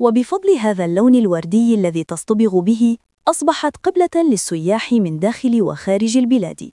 وبفضل هذا اللون الوردي الذي تصطبغ به أصبحت قبلة للسياح من داخل وخارج البلاد.